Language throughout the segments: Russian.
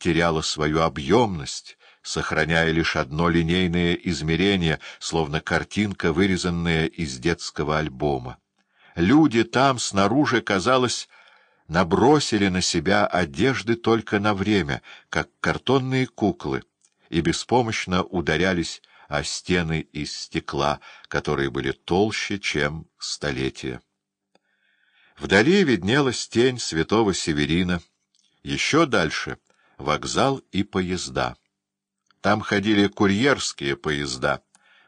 теряла свою объемность, сохраняя лишь одно линейное измерение, словно картинка, вырезанная из детского альбома. Люди там, снаружи, казалось, набросили на себя одежды только на время, как картонные куклы, и беспомощно ударялись о стены из стекла, которые были толще, чем столетия. Вдали виднелась тень святого Северина, еще дальше — вокзал и поезда. Там ходили курьерские поезда,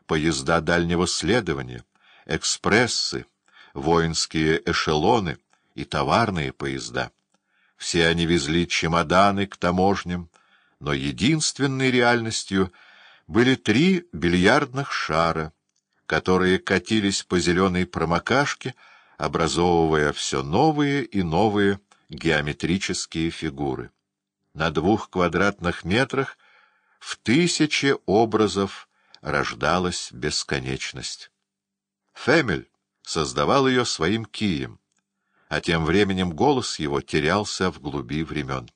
поезда дальнего следования, экспрессы, воинские эшелоны и товарные поезда. Все они везли чемоданы к таможням, но единственной реальностью были три бильярдных шара, которые катились по зеленой промокашке, образовывая все новые и новые геометрические фигуры. На двух квадратных метрах в тысячи образов рождалась бесконечность. Фемель создавал ее своим кием, а тем временем голос его терялся в глуби времен.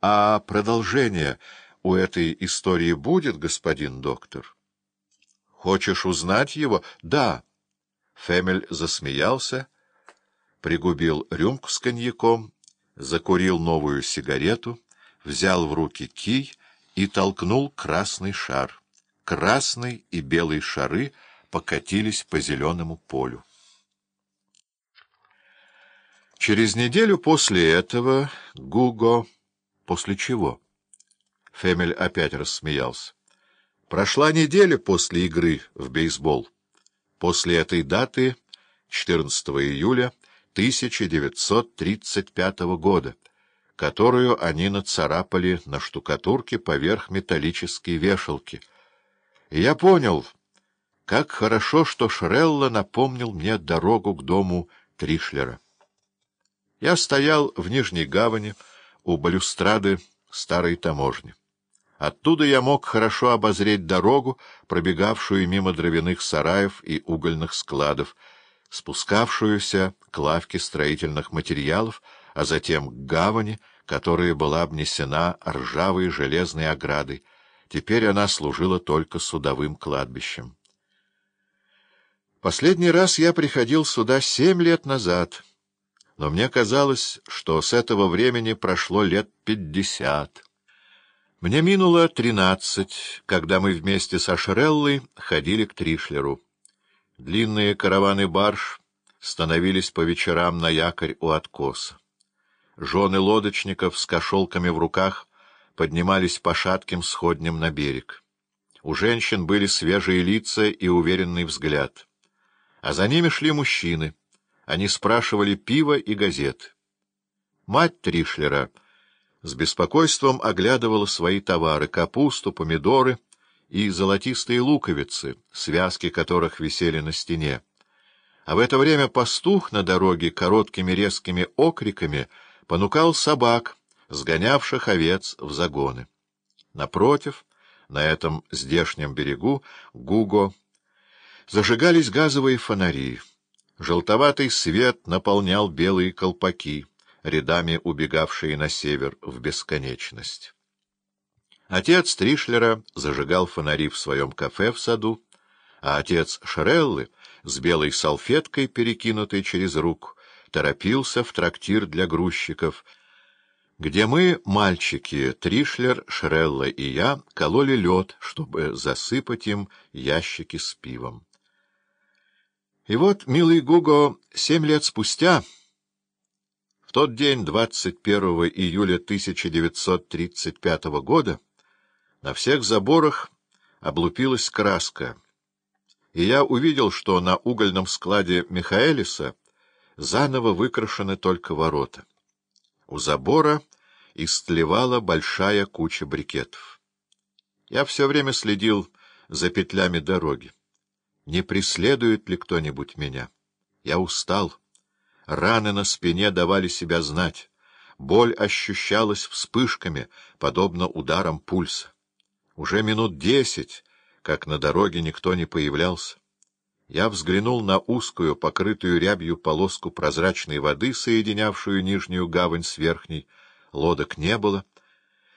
А продолжение у этой истории будет, господин доктор? Хочешь узнать его? Да. Фемель засмеялся, пригубил рюмку с коньяком, закурил новую сигарету, взял в руки кий и толкнул красный шар. Красный и белый шары покатились по зеленому полю. Через неделю после этого Гуго... После чего? Фемель опять рассмеялся. Прошла неделя после игры в бейсбол. После этой даты, 14 июля 1935 года, которую они нацарапали на штукатурке поверх металлической вешалки. И я понял, как хорошо, что Шрелла напомнил мне дорогу к дому Тришлера. Я стоял в Нижней гавани у балюстрады старой таможни. Оттуда я мог хорошо обозреть дорогу, пробегавшую мимо дровяных сараев и угольных складов, спускавшуюся к лавке строительных материалов, а затем к гавани, которая была обнесена ржавой железной оградой. Теперь она служила только судовым кладбищем. Последний раз я приходил сюда семь лет назад, но мне казалось, что с этого времени прошло лет пятьдесят. Мне минуло тринадцать, когда мы вместе со Шреллой ходили к Тришлеру. Длинные караваны барж становились по вечерам на якорь у откоса. Жены лодочников с кошелками в руках поднимались по шатким сходням на берег. У женщин были свежие лица и уверенный взгляд. А за ними шли мужчины. Они спрашивали пиво и газет. Мать Тришлера с беспокойством оглядывала свои товары — капусту, помидоры и золотистые луковицы, связки которых висели на стене. А в это время пастух на дороге короткими резкими окриками понукал собак, сгонявших овец в загоны. Напротив, на этом здешнем берегу, Гуго, зажигались газовые фонари. Желтоватый свет наполнял белые колпаки, рядами убегавшие на север в бесконечность. Отец Тришлера зажигал фонари в своем кафе в саду, а отец Шреллы с белой салфеткой, перекинутой через руку, торопился в трактир для грузчиков, где мы, мальчики, Тришлер, Шрелла и я, кололи лед, чтобы засыпать им ящики с пивом. И вот, милый Гуго, семь лет спустя, в тот день, 21 июля 1935 года, на всех заборах облупилась краска, и я увидел, что на угольном складе Михаэлиса заново выкрашены только ворота. У забора истлевала большая куча брикетов. Я все время следил за петлями дороги. Не преследует ли кто-нибудь меня? Я устал. Раны на спине давали себя знать. Боль ощущалась вспышками, подобно ударам пульса. Уже минут десять, как на дороге никто не появлялся. Я взглянул на узкую, покрытую рябью полоску прозрачной воды, соединявшую нижнюю гавань с верхней. Лодок не было.